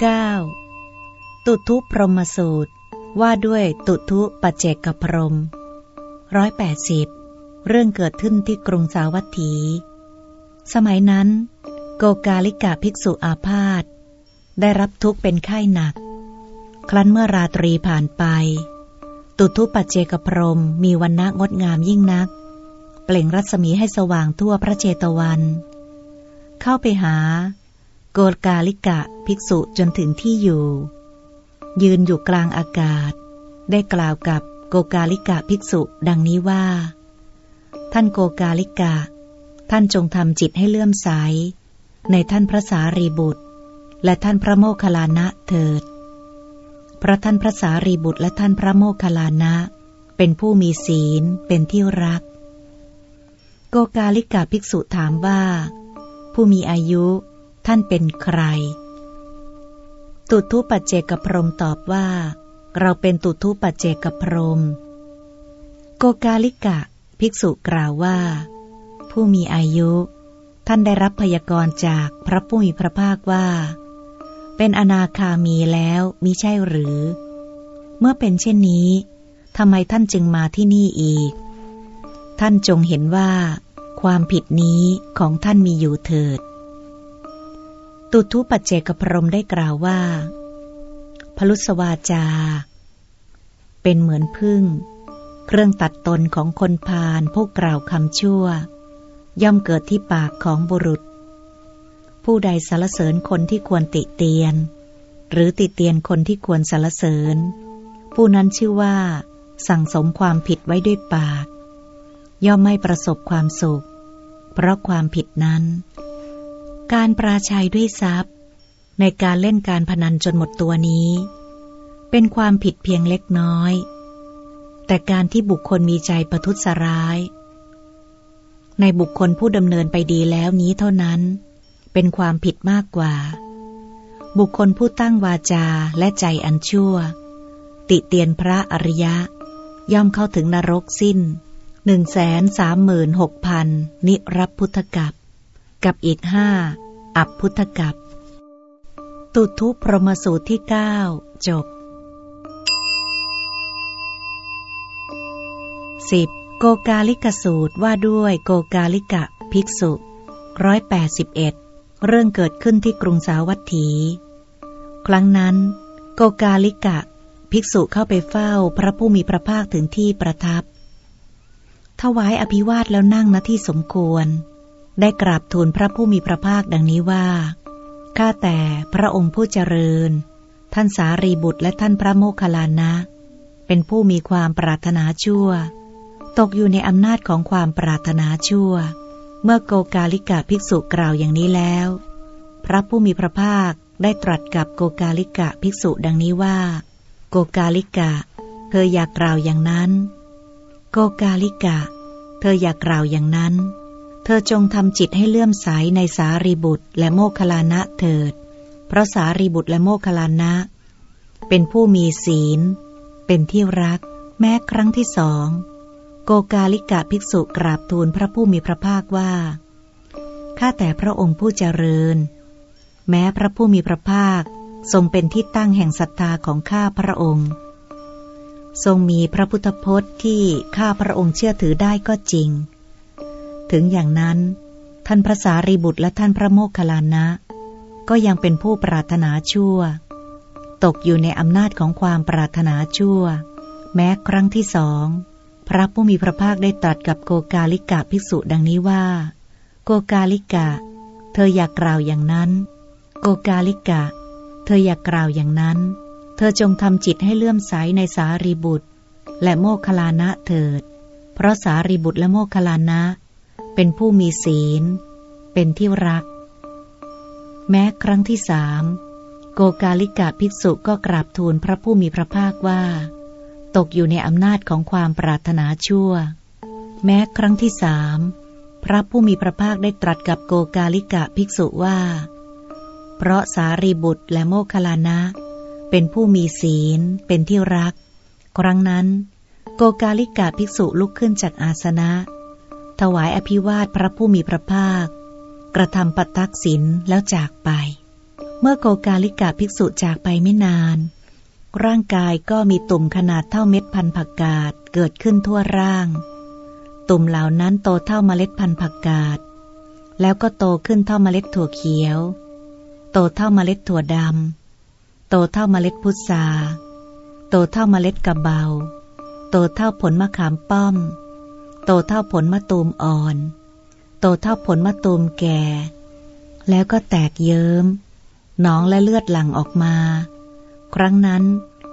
9. ตุทุพรหมสูตร ว่าด้วยตุทุปัจเจกพรมร้อยแปดสิบเรื่องเกิดขึ้นที่กรุงสาวัตถี สมัยนั้น โกกาลิกาภิกษุอาพาธได้รับทุกข์เป็นไข้หนัก ครั้นเมื่อราตรีผ่านไป ตุทุปัจเจกพรมมีวันนะงดงามยิ่งนัก เปล่งรัศมีให้สว่างทั่วพระเจตวัน เข้าไปหา โกกาลิกะภิกษุจนถึงที่อยู่ ยืนอยู่กลางอากาศ ได้กล่าวกับโกกาลิกะภิกษุดังนี้ว่า ท่านโกกาลิกะ ท่านจงทำจิตให้เลื่อมใส ในท่านพระสารีบุตร และท่านพระโมคคัลลานะเถิด พระท่านพระสารีบุตรและท่านพระโมคคัลลานะ เป็นผู้มีศีลเป็นที่รัก โกกาลิกะภิกษุถามว่า ผู้มีอายุ ท่านเป็นใคร ตุทุปัจเจกพรมตอบว่า เราเป็นตุทุปัจเจกพรม โกกาลิกะ ภิกษุกล่าวว่า ผู้มีอายุ ท่านได้รับพยากรณ์จากพระผู้มีพระภาคว่า เป็นอนาคามีแล้วมิใช่หรือ เมื่อเป็นเช่นนี้ทำไมท่านจึงมาที่นี่อีก ท่านจงเห็นว่า ความผิดนี้ของท่านมีอยู่เถิด ตุทุปัจเจกพรมได้กล่าวว่า พลุสวาจา เป็นเหมือนพึ่ง เครื่องตัดตนของคนพาลผู้กล่าวคำชั่ว ย่อมเกิดที่ปากของบุรุษ ผู้ใดสารเสริญคนที่ควรติเตียน หรือติเตียนคนที่ควรสารเสริญ ผู้นั้นชื่อว่า สั่งสมความผิดไว้ด้วยปาก ย่อมไม่ประสบความสุข เพราะความผิดนั้น การปราชัยด้วยทรัพย์ ในการเล่นการพนันจนหมดตัวนี้ เป็นความผิดเพียงเล็กน้อย แต่การที่บุคคลมีใจประทุษร้าย ในบุคคลผู้ดำเนินไปดีแล้วนี้เท่านั้น เป็นความผิดมากกว่า บุคคลผู้ตั้งวาจาและใจอันชั่ว ติเตียนพระอริยะ ย่อมเข้าถึงนรกสิ้นหนึ่งแสนสามหมื่นหกพันนิรับพุทธกับ กับอีกห้าอับพุทธกับ ตุทุพรมสูตรที่เก้าจบสิบโกกาลิกสูตรว่าด้วยโกกาลิกะภิกษุร้อยแปดสิบเอ็ดเรื่องเกิดขึ้นที่กรุงสาวัตถี ครั้งนั้น โกกาลิกะ ภิกษุเข้าไปเฝ้าพระผู้มีพระภาคถึงที่ประทับ ถวายอภิวาทแล้วนั่งณที่สมควร ได้กราบทูลพระผู้มีพระภาคดังนี้ว่า ข้าแต่พระองค์ผู้เจริญ ท่านสารีบุตรและท่านพระโมคคัลลานะ เป็นผู้มีความปรารถนาชั่ว ตกอยู่ในอำนาจของความปรารถนาชั่ว เมื่อโกกาลิกะภิกษุกล่าวอย่างนี้แล้ว พระผู้มีพระภาคได้ตรัสกับโกกาลิกะภิกษุดังนี้ว่า โกกาลิกะ เธออยากกล่าวอย่างนั้น โกกาลิกะ เธออยากกล่าวอย่างนั้น เธอจงทำจิตให้เลื่อมใสในสารีบุตรและโมคคลานะเถิด เพราะสารีบุตรและโมคคลานะ เป็นผู้มีศีล เป็นที่รัก แม้ครั้งที่สอง โกกาลิกะภิกษุกราบทูลพระผู้มีพระภาคว่า ข้าแต่พระองค์ผู้เจริญ แม้พระผู้มีพระภาคทรงเป็นที่ตั้งแห่งศรัทธาของข้าพระองค์ ทรงมีพระพุทธพจน์ที่ข้าพระองค์เชื่อถือได้ก็จริง ถึงอย่างนั้น ท่านพระสารีบุตรและท่านพระโมคคัลลานะ ก็ยังเป็นผู้ปรารถนาชั่ว ตกอยู่ในอำนาจของความปรารถนาชั่ว แม้ครั้งที่สองพระผู้มีพระภาคได้ตรัสกับโกกาลิกะภิกษุดังนี้ว่า โกกาลิกะ เธออยากกล่าวอย่างนั้น โกกาลิกะ เธออยากกล่าวอย่างนั้น เธอจงทำจิตให้เลื่อมใสในสารีบุตร และโมคคลานะเถิด เพราะสารีบุตรและโมคคลานะ เป็นผู้มีศีล เป็นที่รัก แม้ครั้งที่สามโกกาลิกะภิกษุก็กราบทูลพระผู้มีพระภาคว่า ตกอยู่ในอำนาจของความปรารถนาชั่ว แม้ครั้งที่สามพระผู้มีพระภาคได้ตรัสกับโกกาลิกะภิกษุว่า เพราะสารีบุตรและโมคคลานะ เป็นผู้มีศีล เป็นที่รัก ครั้งนั้น โกกาลิกะภิกษุลุกขึ้นจากอาสนะ ถวายอภิวาทพระผู้มีพระภาค กระทำปัตักศินแล้วจากไป เมื่อโกกาลิกาภิกษุจากไปไม่นาน ร่างกายก็มีตุ่มขนาดเท่าเม็ดพันธุ์ผักกาดเกิดขึ้นทั่วร่าง ตุ่มเหล่านั้นโตเท่าเมล็ดพันธุ์ผักกาดแล้วก็โตขึ้นเท่าเมล็ดถั่วเขียว โตเท่าเมล็ดถั่วดำ โตเท่าเมล็ดพุทรา โตเท่าเมล็ดกระเบา โตเท่าผลมะขามป้อม โตเท่าผลมะตูมอ่อน โตเท่าผลมะตูมแก่ แล้วก็แตกเยิ้ม หนองและเลือดหลั่งออกมา ครั้งนั้น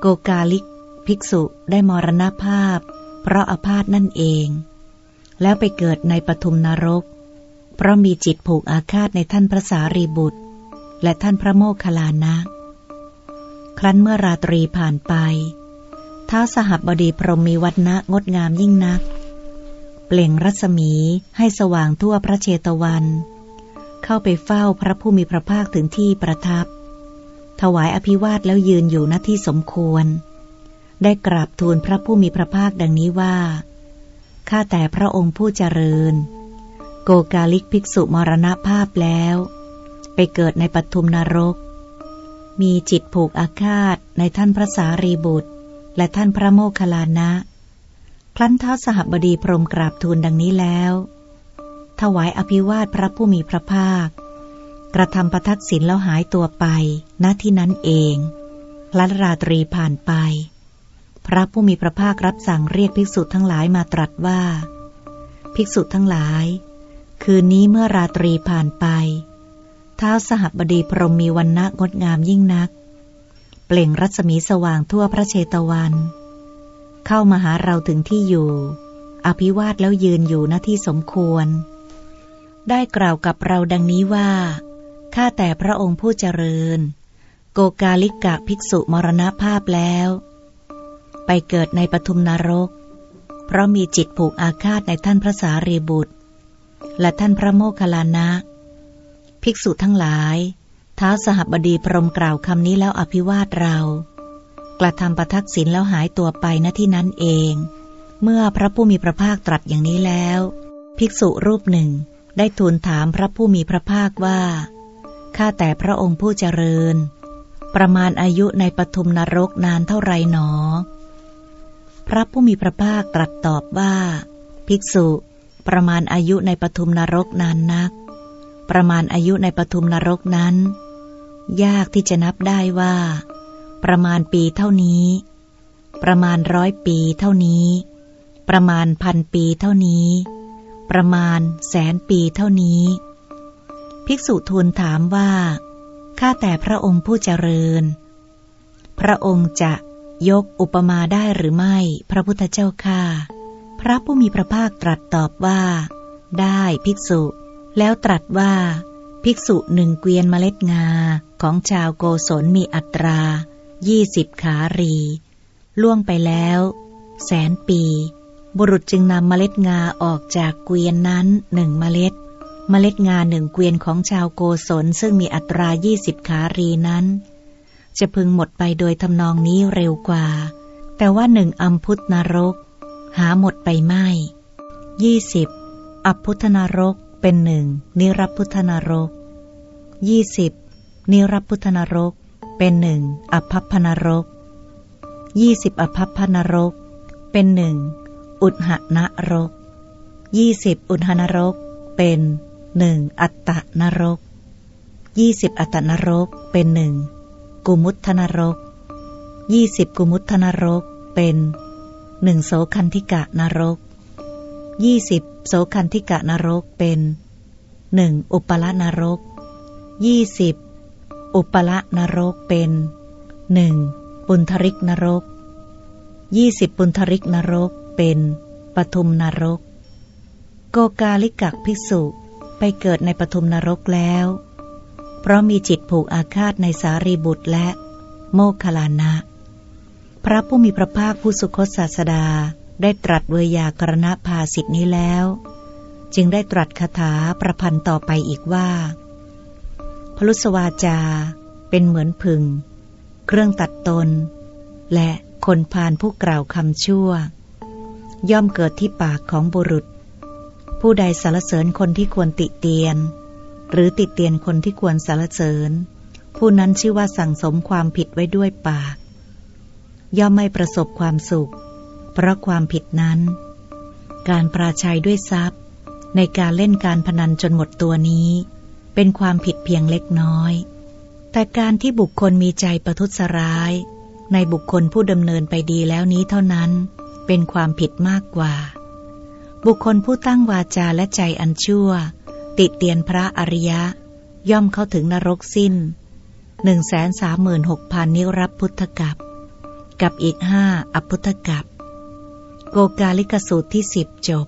โกกาลิก ภิกษุได้มรณภาพ เพราะอาพาธนั่นเอง แล้วไปเกิดในปทุมนรก เพราะมีจิตผูกอาฆาตในท่านพระสารีบุตร และท่านพระโมคคัลลานะ ครั้นเมื่อราตรีผ่านไปท้าสหับบดีพรหมมีวัฒนะงดงามยิ่งนัก เปล่งรัศมีให้สว่างทั่วพระเชตวัน เข้าไปเฝ้าพระผู้มีพระภาคถึงที่ประทับ ถวายอภิวาทแล้วยืนอยู่ณที่สมควร ได้กราบทูลพระผู้มีพระภาคดังนี้ว่า ข้าแต่พระองค์ผู้เจริญ โกกาลิกภิกษุมรณภาพแล้ว ไปเกิดในปทุมนรก มีจิตผูกอาฆาตในท่านพระสารีบุตร และท่านพระโมคคัลลานะ ครั้นท้าสหบดีพรมกราบทูลดังนี้แล้ว ถวายอภิวาทพระผู้มีพระภาค กระทำประทักษิณแล้วหายตัวไปณที่นั้นเองลัราตรีผ่านไป พระผู้มีพระภาครับสั่งเรียกภิกษุทั้งหลายมาตรัสว่า ภิกษุทั้งหลาย คืนนี้เมื่อราตรีผ่านไปเท้าสหบดีพรมมีวันณะงดงามยิ่งนัก เปล่งรัศมีสว่างทั่วพระเชตวัน เข้ามาหาเราถึงที่อยู่ อภิวาทแล้วยืนอยู่หน้าที่สมควร ได้กล่าวกับเราดังนี้ว่า ข้าแต่พระองค์ผู้เจริญ โกกาลิกะภิกษุมรณภาพแล้ว ไปเกิดในปทุมนรก เพราะมีจิตผูกอาฆาตในท่านพระสารีบุตร และท่านพระโมคคัลลานะ ภิกษุทั้งหลายท้าสหบดีพรมกล่าวคำนี้แล้วอภิวาทเรา กระทำประทักษิณแล้วหายตัวไปณที่นั้นเอง เมื่อพระผู้มีพระภาคตรัสอย่างนี้แล้ว ภิกษุรูปหนึ่งได้ทูลถามพระผู้มีพระภาคว่า ข้าแต่พระองค์ผู้เจริญ ประมาณอายุในปทุมนรกนานเท่าไรหนอ พระผู้มีพระภาคตรัสตอบว่า ภิกษุ ประมาณอายุในปทุมนรกนานนัก ประมาณอายุในปทุมนรกนั้น ยากที่จะนับได้ว่า ประมาณปีเท่านี้ ประมาณร้อยปีเท่านี้ ประมาณพันปีเท่านี้ ประมาณแสนปีเท่านี้ ภิกษุทูลถามว่า ข้าแต่พระองค์ผู้เจริญ พระองค์จะยกอุปมาได้หรือไม่ พระพุทธเจ้าข้าพระผู้มีพระภาคตรัสตอบว่า ได้ภิกษุ แล้วตรัสว่า ภิกษุหนึ่งเกวียนเมล็ดงาของชาวโกศลมีอัตรา ยี่สิบขารี ล่วงไปแล้ว แสนปี บุรุษจึงนำเมล็ดงาออกจากเกวียนนั้นหนึ่งเมล็ด เมล็ดงาหนึ่งเกวียนของชาวโกศลซึ่งมีอัตรายี่สิบขารีนั้น จะพึงหมดไปโดยทำนองนี้เร็วกว่า แต่ว่าหนึ่งอัมพุทธนรก หาหมดไปไม่ยี่สิบอัพุทธนรกเป็นหนึ่งนิรพุทธนรกยี่สิบนิรพุทธนรก เป็นหนึ่งอภัพพนรกยี่สิบอภัพพนรก เป็นหนึ่งอุทหนรกยี่สิบอุทหนรก เป็นหนึ่งอัตตนรกยี่สิบอัตตนรก เป็นหนึ่งกุมุตทนรกยี่สิบกุมุตทนรก เป็นหนึ่งโสคันธิกะนรกยี่สิบโสคันธิกะนรกเป็นหนึ่งอุปละนรกยี่สิบ อุปละนรกเป็นหนึ่งปุณธริกนรกยี่สิบปุณธริกนรกเป็นปทุมนรก โกกาลิกักภิกษุไปเกิดในปทุมนรกแล้ว เพราะมีจิตผูกอาฆาตในสารีบุตรและโมคคลานะ พระผู้มีพระภาคผู้สุคตศาสดาได้ตรัสเวยากรณภาสิทธินี้แล้ว จึงได้ตรัสคาถาประพันธ์ต่อไปอีกว่า ลุสวาจา เป็นเหมือนผึ่งเครื่องตัดตน และคนพานผู้กล่าวคำชั่ว ย่อมเกิดที่ปากของบุรุษ ผู้ใดสารเสริญคนที่ควรติเตียน หรือติเตียนคนที่ควรสารเสริญผู้ผู้นั้นชื่อว่าสั่งสมความผิดไว้ด้วยปาก ย่อมไม่ประสบความสุข เพราะความผิดนั้น การปราชัยด้วยทรัพย์ ในการเล่นการพนันจนหมดตัวนี้ เป็นความผิดเพียงเล็กน้อย แต่การที่บุคคลมีใจประทุษร้าย ในบุคคลผู้ดำเนินไปดีแล้วนี้เท่านั้น เป็นความผิดมากกว่า บุคคลผู้ตั้งวาจาและใจอันชั่ว ติเตียนพระอริยะ ย่อมเข้าถึงนรกสิ้นหนึ่งแสนสามหมื่นหกพันนิรับพุทธกับ กับอีกห้าอพุทธกับ โกกาลิกสูตรที่สิบจบ